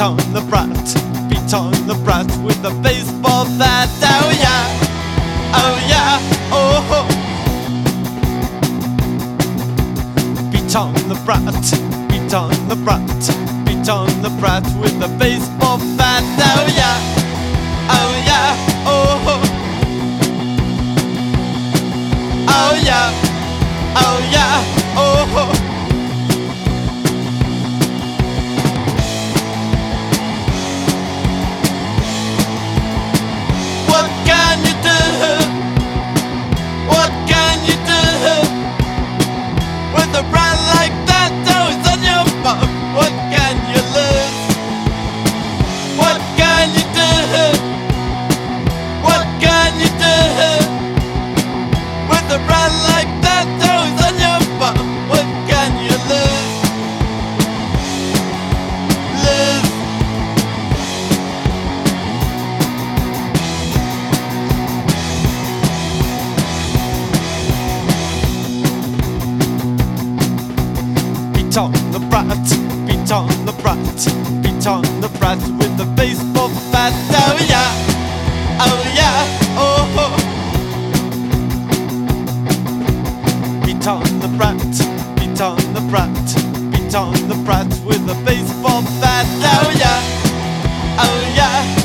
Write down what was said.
beat on the brat, beat on the brat with a baseball bat. Oh yeah, oh yeah, oh. oh. ho. Beat on the brat, beat on the brat, beat on the brat with a baseball bat. Oh yeah, oh yeah, oh. ho. Oh yeah, oh yeah, Beat on the brat, beat on the brat, beat on the brat with the baseball bat. Oh yeah, oh yeah, oh. Beat on the brat, beat on the brat, beat on the brat with a baseball bat. Oh yeah, oh yeah,